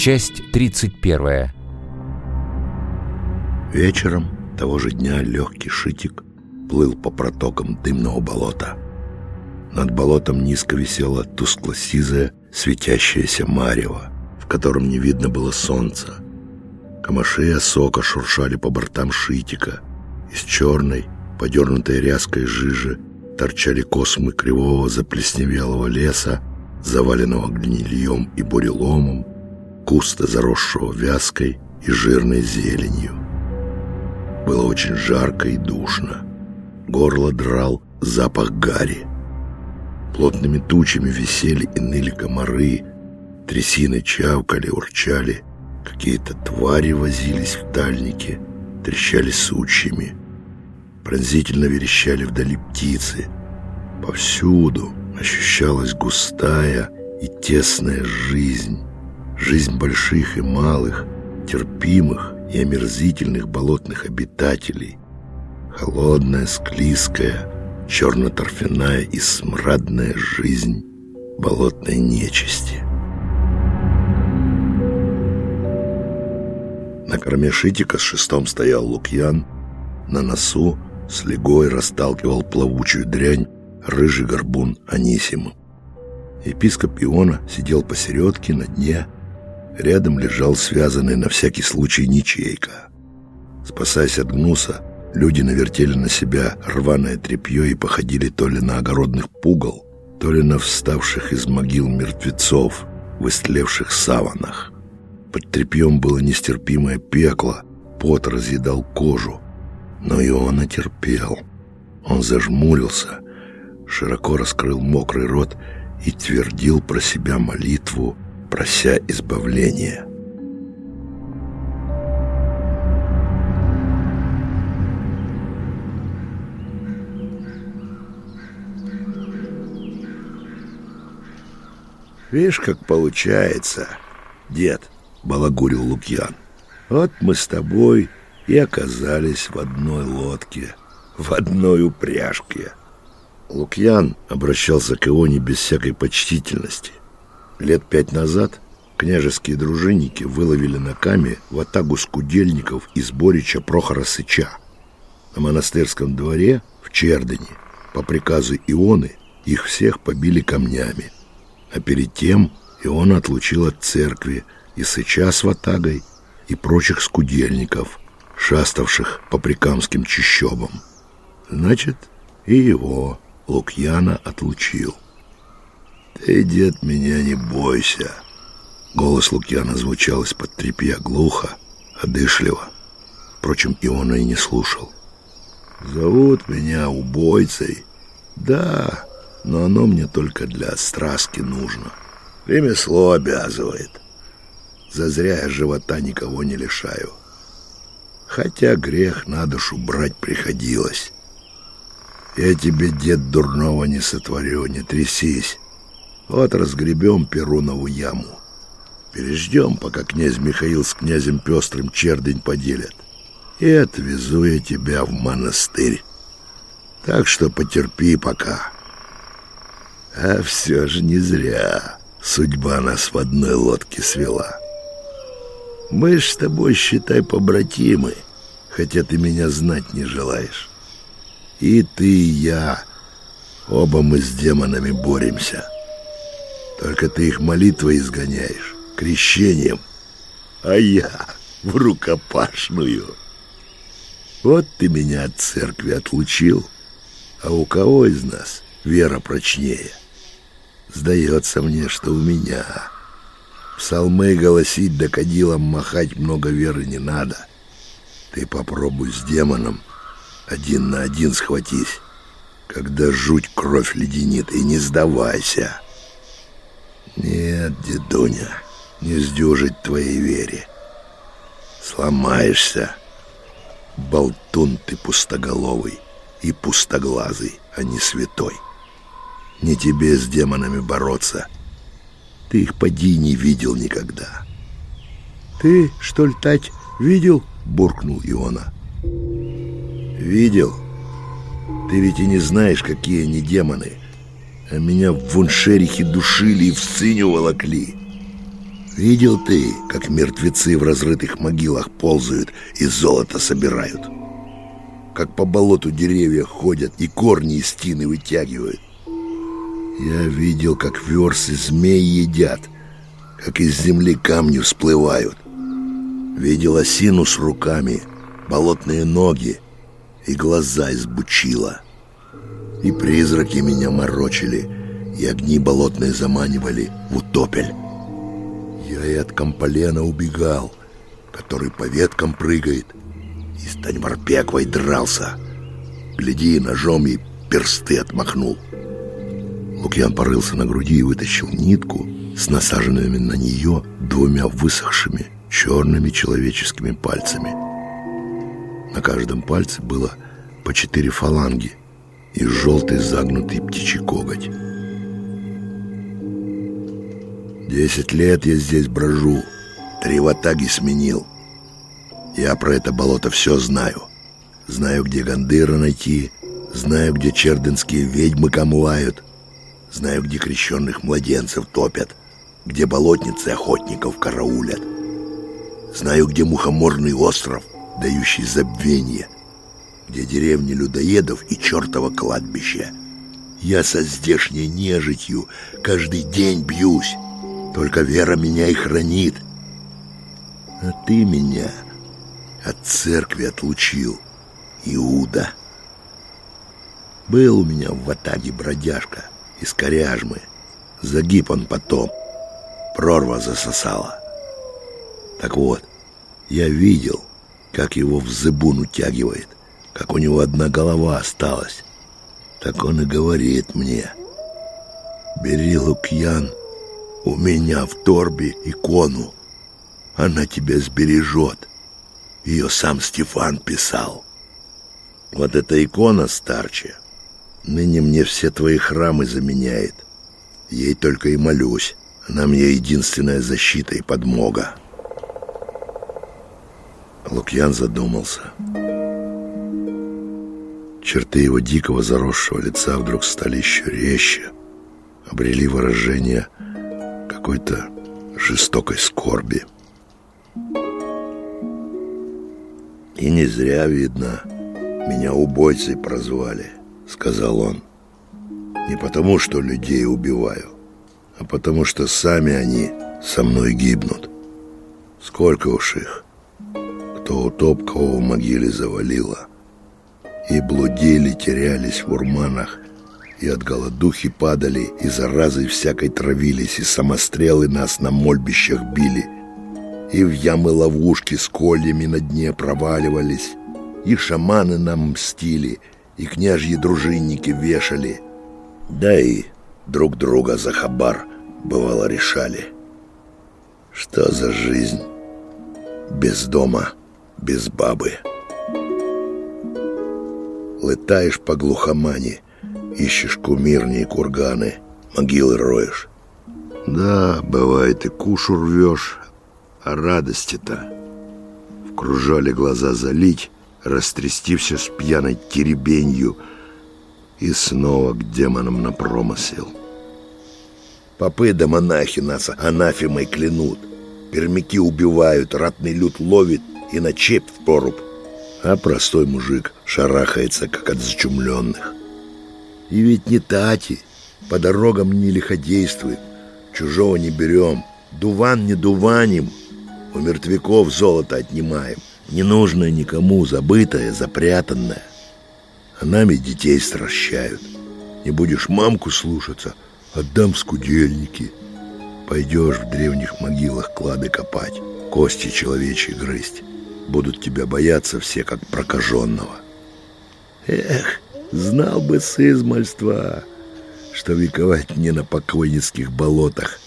Часть 31. Вечером того же дня легкий шитик плыл по протокам дымного болота. Над болотом низко висела тускло-сизая, светящаяся марево, в котором не видно было солнца. Камыши и осока шуршали по бортам шитика. Из черной, подернутой ряской жижи торчали космы кривого заплесневелого леса, заваленного гнильем и буреломом, густо заросшего вязкой и жирной зеленью. Было очень жарко и душно. Горло драл запах гари. Плотными тучами висели и ныли комары, трясины чавкали, урчали, какие-то твари возились в дальнике, трещали сучьями, пронзительно верещали вдали птицы. Повсюду ощущалась густая и тесная жизнь, жизнь больших и малых, терпимых и омерзительных болотных обитателей, холодная, склизкая, черно-торфяная и смрадная жизнь болотной нечисти. На корме шитика с шестом стоял Лукьян, на носу с легой расталкивал плавучую дрянь рыжий горбун Анисим. Епископ Иона сидел посередке на дне, рядом лежал связанный на всякий случай ничейка. Спасаясь от гнуса, люди навертели на себя рваное тряпье и походили то ли на огородных пугал, то ли на вставших из могил мертвецов в истлевших саванах. Под тряпьем было нестерпимое пекло, пот разъедал кожу, но и он отерпел. Он зажмурился, широко раскрыл мокрый рот и твердил про себя молитву, прося избавления. «Видишь, как получается, дед», — балагурил Лукьян. «Вот мы с тобой и оказались в одной лодке, в одной упряжке». Лукьян обращался к Ионе без всякой почтительности. Лет пять назад княжеские дружинники выловили на каме ватагу скудельников из Борича Прохора Сыча. На монастырском дворе в Чердане по приказу Ионы их всех побили камнями. А перед тем Иона отлучил от церкви и Сыча с ватагой, и прочих скудельников, шаставших по прикамским чащобам. Значит, и его Лукьяна отлучил. «Ты, дед, меня не бойся!» Голос Лукьяна звучал из-под тряпья глухо, одышливо. Впрочем, и он и не слушал. «Зовут меня убойцей. Да, но оно мне только для страски нужно. Ремесло обязывает. Зазря я живота никого не лишаю. Хотя грех на душу брать приходилось». Я тебе, дед, дурного не сотворю, не трясись. Вот разгребем Перунову яму. Переждем, пока князь Михаил с князем Пестрым чердень поделят. И отвезу я тебя в монастырь. Так что потерпи пока. А все же не зря судьба нас в одной лодке свела. Мы ж с тобой, считай, побратимы, хотя ты меня знать не желаешь. И ты, и я. Оба мы с демонами боремся. Только ты их молитвой изгоняешь, крещением. А я в рукопашную. Вот ты меня от церкви отлучил. А у кого из нас вера прочнее? Сдается мне, что у меня. Псалмы голосить да кадилом махать много веры не надо. Ты попробуй с демоном один на один схватись, когда жуть кровь леденит, и не сдавайся. Нет, дедуня, не сдюжить твоей вере. Сломаешься. Болтун ты пустоголовый и пустоглазый, а не святой. Не тебе с демонами бороться. Ты их поди не видел никогда. Ты, что ли, Тать, видел? Буркнул Иона. Видел? Ты ведь и не знаешь, какие они демоны. А меня в вуншерихе душили и в сцене волокли. Видел ты, как мертвецы в разрытых могилах ползают и золото собирают? Как по болоту деревья ходят и корни из тины вытягивают? Я видел, как версы змей едят, как из земли камни всплывают. Видел осину с руками, болотные ноги и глаза из бучила. И призраки меня морочили, и огни болотные заманивали в утопель. Я и от комполена убегал, который по веткам прыгает, и с Таньмарпеквой дрался. Гляди, ножом ей персты отмахнул. Лукьян порылся на груди и вытащил нитку с насаженными на нее двумя высохшими черными человеческими пальцами. На каждом пальце было по четыре фаланги и желтый загнутый птичий коготь. Десять лет я здесь брожу, три ватаги сменил. Я про это болото все знаю. Знаю, где Гандыра найти, знаю, где черденские ведьмы камлают, знаю, где крещенных младенцев топят, где болотницы охотников караулят. Знаю, где мухоморный остров, дающий забвение, где деревни людоедов и чертово кладбище. Я со здешней нежитью каждый день бьюсь, только вера меня и хранит. А ты меня от церкви отлучил, Иуда. Был у меня в Ватаге бродяжка из коряжмы. Загиб он потом. Прорва засосала. Так вот, я видел, как его в зыбун утягивает, как у него одна голова осталась. Так он и говорит мне. Бери, Лукьян, у меня в торбе икону. Она тебя сбережет. Ее сам Стефан писал. Вот эта икона старче. Ныне мне все твои храмы заменяет. Ей только и молюсь. Она мне единственная защита и подмога. Лукьян задумался. Черты его дикого заросшего лица вдруг стали еще резче, обрели выражение какой-то жестокой скорби. «И не зря, видно, меня убойцей прозвали», — сказал он. «Не потому, что людей убиваю, а потому, что сами они со мной гибнут. Сколько уж их» что утоп кого в могиле завалило. И блудили, терялись в урманах, и от голодухи падали, и заразой всякой травились, и самострелы нас на мольбищах били, и в ямы-ловушки с кольями на дне проваливались, и шаманы нам мстили, и княжьи дружинники вешали, да и друг друга за хабар, бывало, решали. Что за жизнь без дома?» без бабы. Летаешь по глухомане, ищешь кумирни и курганы, могилы роешь. Да, бывает, и кушу рвешь, а радости-то в кружале глаза залить, растрясти все с пьяной теребенью и снова к демонам на промысел. Попы да монахи нас анафемой клянут, пермяки убивают, ратный люд ловит, и на чепь в поруб. А простой мужик шарахается, как от зачумленных. И ведь не тати, по дорогам не лиходействуем, чужого не берем, дуван не дуваним, у мертвяков золото отнимаем, ненужное никому, забытое, запрятанное. А нами детей стращают. Не будешь мамку слушаться, отдам скудельники. Пойдешь в древних могилах клады копать, кости человечьи грызть. Будут тебя бояться все, как прокаженного. Эх, знал бы с измальства, что вековать не на покойницких болотах,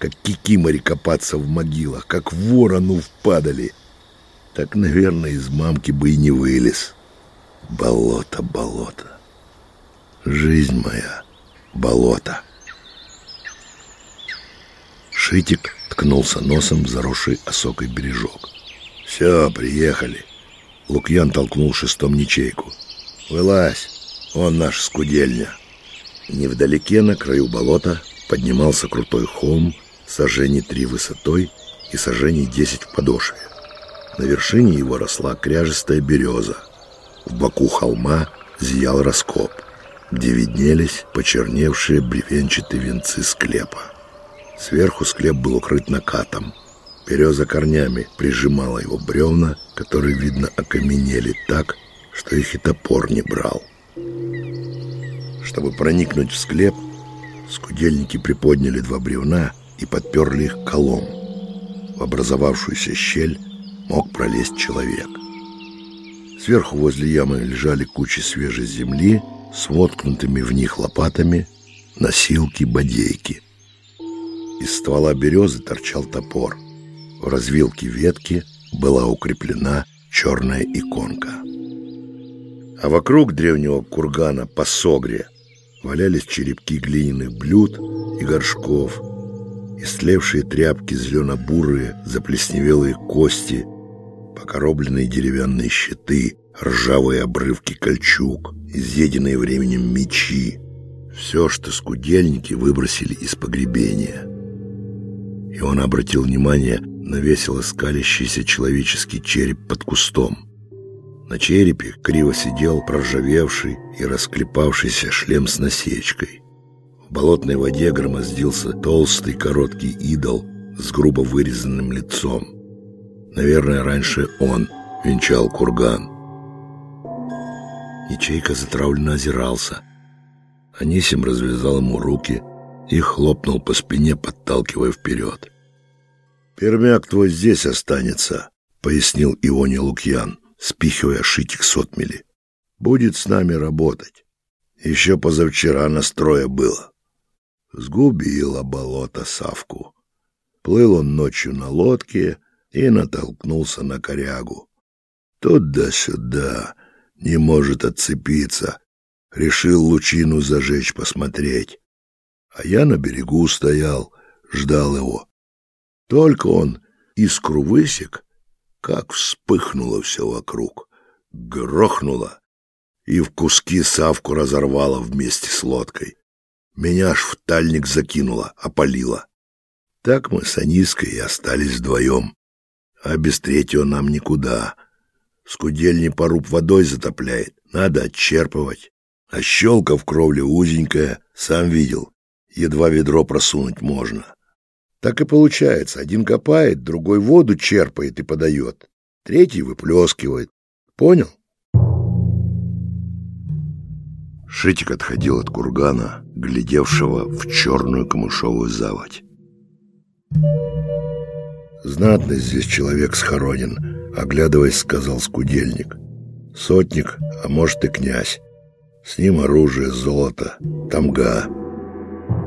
как кикимори копаться в могилах, как ворону впадали. Так, наверное, из мамки бы и не вылез. Болото, болото. Жизнь моя — болото. Шитик ткнулся носом в заросший осокой бережок. «Все, приехали». Лукьян толкнул шестом ничейку. «Вылазь, он наш скудельня». Невдалеке, на краю болота, поднимался крутой холм сожжений три высотой и сожжений десять в подошве. На вершине его росла кряжестая береза. В боку холма зиял раскоп, где виднелись почерневшие бревенчатые венцы склепа. Сверху склеп был укрыт накатом. Береза корнями прижимала его бревна, которые, видно, окаменели так, что их и топор не брал. Чтобы проникнуть в склеп, скудельники приподняли два бревна и подперли их колом. В образовавшуюся щель мог пролезть человек. Сверху возле ямы лежали кучи свежей земли с воткнутыми в них лопатами, носилки, бодейки. Из ствола березы торчал топор. В развилке ветки была укреплена черная иконка. А вокруг древнего кургана по согре валялись черепки глиняных блюд и горшков, истлевшие тряпки зелено-бурые, заплесневелые кости, покоробленные деревянные щиты, ржавые обрывки кольчуг, изъеденные временем мечи. Все, что скудельники выбросили из погребения. И он обратил внимание на весело скалящийся человеческий череп под кустом. На черепе криво сидел проржавевший и расклепавшийся шлем с насечкой. В болотной воде громоздился толстый короткий идол с грубо вырезанным лицом. Наверное, раньше он венчал курган. Ячейка затравленно озирался. Анисим развязал ему руки и хлопнул по спине, подталкивая вперед. «Пермяк твой здесь останется», — пояснил Ионе Лукьян, спихивая шитик с отмели. «Будет с нами работать. Еще позавчера настроя было». Сгубило болото Савку. Плыл он ночью на лодке и натолкнулся на корягу. Туда-сюда, не может отцепиться. Решил лучину зажечь посмотреть. А я на берегу стоял, ждал его. Только он искру высек, как вспыхнуло все вокруг. Грохнуло и в куски Савку разорвало вместе с лодкой. Меня аж в тальник закинуло, опалило. Так мы с Аниской и остались вдвоем. А без третьего нам никуда. Скудельни поруб водой затопляет, надо отчерпывать. А щелка в кровле узенькая, сам видел, едва ведро просунуть можно. Так и получается, один копает, другой воду черпает и подает, третий выплескивает. Понял? Шитик отходил от кургана, глядевшего в черную камышовую заводь. «Знатный здесь человек схоронен», — оглядываясь, сказал скудельник. «Сотник, а может и князь. С ним оружие, золото, тамга.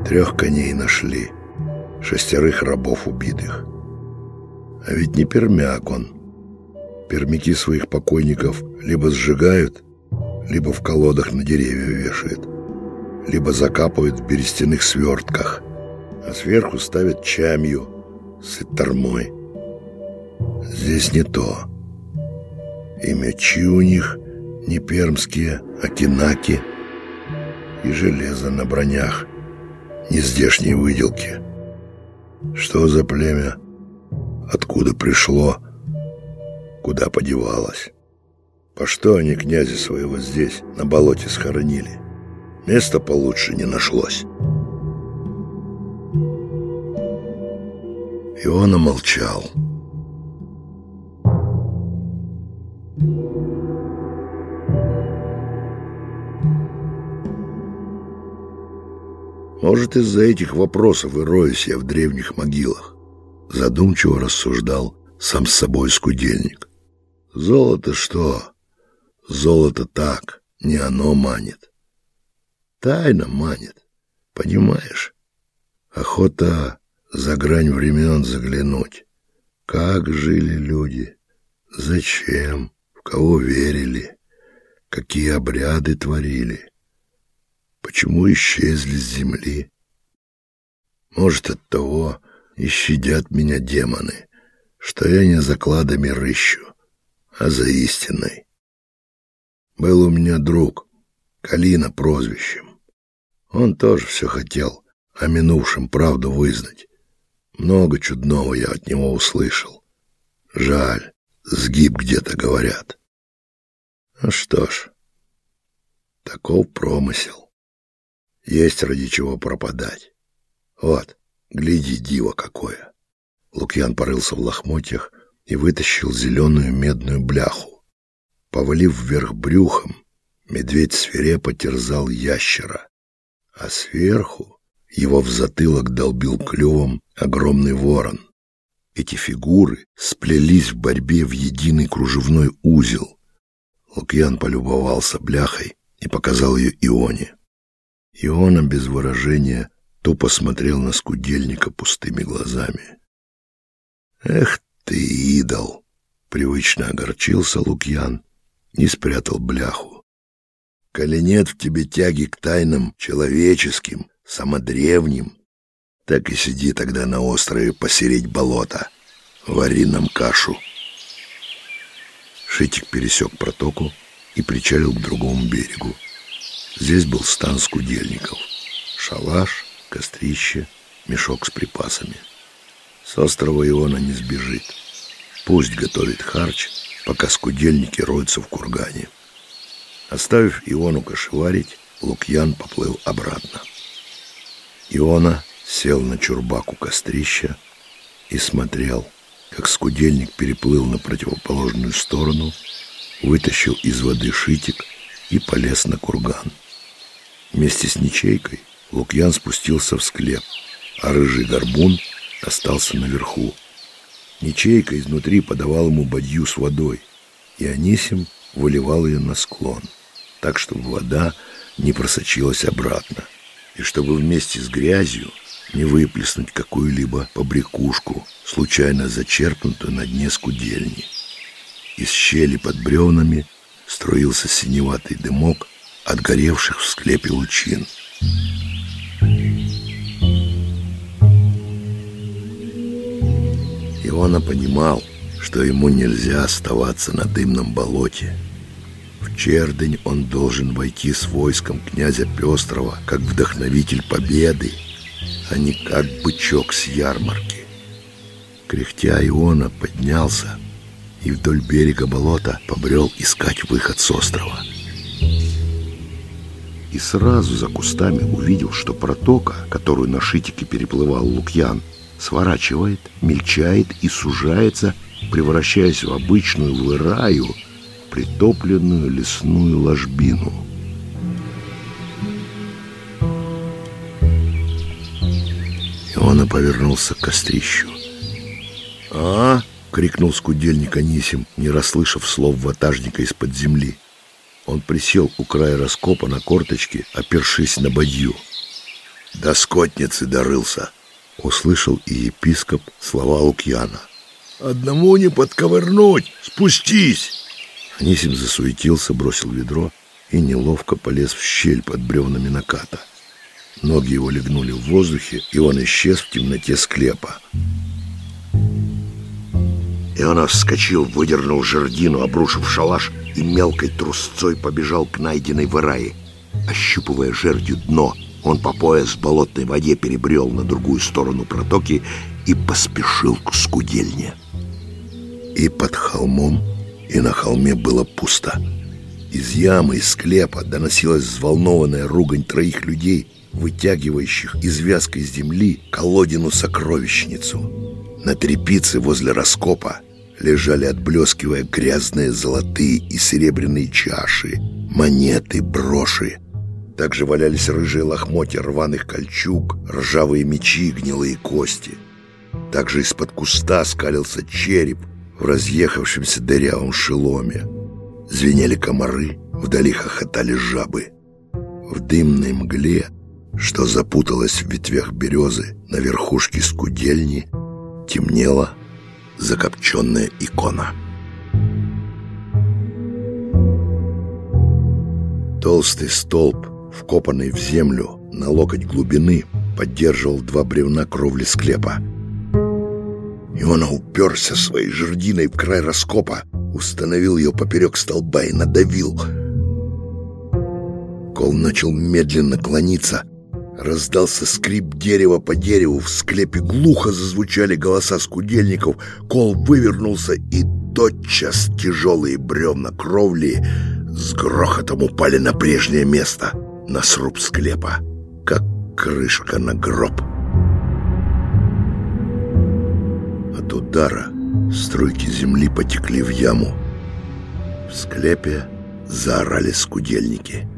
Трех коней нашли, шестерых рабов убитых. А ведь не пермяк он. Пермяки своих покойников либо сжигают, либо в колодах на деревья вешает, либо закапывает в берестяных свертках, а сверху ставят чамью с тормой. Здесь не то. И мечи у них не пермские, а кинаки, и железо на бронях, не здешней выделки. Что за племя? Откуда пришло? Куда подевалось? По что они князя своего здесь, на болоте, схоронили? Места получше не нашлось. Иона молчал. Может, из-за этих вопросов и роюсь я в древних могилах. Задумчиво рассуждал сам с собой скудельник. Золото что? Золото так, не оно манит. Тайна манит, понимаешь? Охота за грань времен заглянуть. Как жили люди, зачем, в кого верили, какие обряды творили, почему исчезли с земли. Может, от того и щадят меня демоны, что я не закладами рыщу, а за истиной. Был у меня друг, Калина прозвищем. Он тоже все хотел о минувшем правду вызнать. Много чудного я от него услышал. Жаль, сгиб где-то говорят. Ну что ж, таков промысел. Есть ради чего пропадать. Вот, гляди, диво какое. Лукьян порылся в лохмотьях и вытащил зеленую медную бляху. Повалив вверх брюхом, медведь свирепо терзал ящера, а сверху его в затылок долбил клювом огромный ворон. Эти фигуры сплелись в борьбе в единый кружевной узел. Лукьян полюбовался бляхой и показал ее Ионе. Иона без выражения тупо смотрел на скудельника пустыми глазами. «Эх ты, идол!» — привычно огорчился Лукьян и спрятал бляху. «Коли нет в тебе тяги к тайнам человеческим, самодревним, так и сиди тогда на острове посередь болота, вари нам кашу». Шитик пересек протоку и причалил к другому берегу. Здесь был стан скудельников. Шалаш, кострище, мешок с припасами. С острова Иона не сбежит. Пусть готовит харч, пока скудельники роются в кургане. Оставив Иону кошеварить, Лукьян поплыл обратно. Иона сел на чурбак у кострища и смотрел, как скудельник переплыл на противоположную сторону, вытащил из воды шитик и полез на курган. Вместе с Ничейкой Лукьян спустился в склеп, а рыжий горбун остался наверху. Ничейка изнутри подавал ему бадью с водой, и Анисим выливал ее на склон, так, чтобы вода не просочилась обратно, и чтобы вместе с грязью не выплеснуть какую-либо побрякушку, случайно зачерпнутую на дне скудельни. Из щели под бревнами струился синеватый дымок от горевших в склепе лучин. Иона понимал, что ему нельзя оставаться на дымном болоте. В Чердень он должен войти с войском князя Пестрова как вдохновитель победы, а не как бычок с ярмарки. Кряхтя Иона поднялся и вдоль берега болота побрел искать выход с острова. И сразу за кустами увидел, что протока, которую на шитике переплывал Лукьян, сворачивает, мельчает и сужается, превращаясь в обычную выраю, притопленную лесную ложбину. Иона повернулся к кострищу. «А?» — крикнул скудельник Анисим, не расслышав слов ватажника из-под земли. Он присел у края раскопа на корточке, опершись на бадью. «До скотницы дорылся!» — услышал и епископ слова Лукьяна. «Одному не подковырнуть! Спустись!» Анисим засуетился, бросил ведро и неловко полез в щель под бревнами наката. Ноги его легнули в воздухе, и он исчез в темноте склепа. И он вскочил, выдернул жердину, обрушив шалаш, и мелкой трусцой побежал к найденной вырае. Ощупывая жердью дно, он по пояс в болотной воде перебрел на другую сторону протоки и поспешил к скудельне. И под холмом, и на холме было пусто. Из ямы, из склепа доносилась взволнованная ругань троих людей, вытягивающих из вязкой земли колодину-сокровищницу. На трепице возле раскопа лежали, отблескивая грязные золотые и серебряные чаши, монеты, броши. Также валялись рыжие лохмотья рваных кольчуг, ржавые мечи, гнилые кости. Также из-под куста скалился череп в разъехавшемся дырявом шеломе. Звенели комары, вдали хохотали жабы. В дымной мгле, что запуталась в ветвях березы на верхушке скудельни, темнела закопченная икона. Толстый столб, вкопанный в землю на локоть глубины, поддерживал два бревна кровли склепа. И он уперся своей жердиной в край раскопа, установил ее поперек столба и надавил. Кол начал медленно клониться, Раздался скрип дерева по дереву, в склепе глухо зазвучали голоса скудельников, кол вывернулся, и тотчас тяжелые бревна кровли с грохотом упали на прежнее место, на сруб склепа, как крышка на гроб. От удара струйки земли потекли в яму. В склепе заорали скудельники.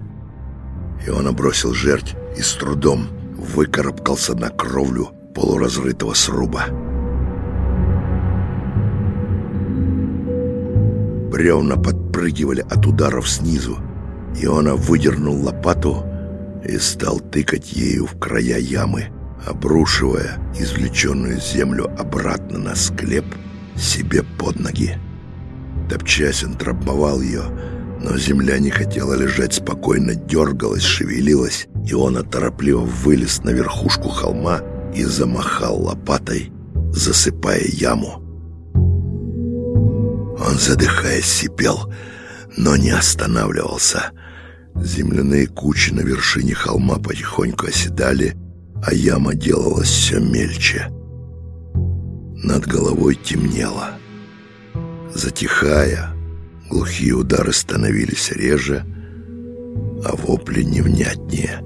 И он обросил жерть и с трудом выкарабкался на кровлю полуразрытого сруба. Бревна подпрыгивали от ударов снизу, и он выдернул лопату и стал тыкать ею в края ямы, обрушивая извлеченную землю обратно на склеп себе под ноги. Топчась, он трамповал ее, но земля не хотела лежать спокойно, дергалась, шевелилась, и он торопливо вылез на верхушку холма и замахал лопатой, засыпая яму. Он, задыхаясь, сипел, но не останавливался. Земляные кучи на вершине холма потихоньку оседали, а яма делалась все мельче. Над головой темнело. Затихая, Глухие удары становились реже, а вопли невнятнее —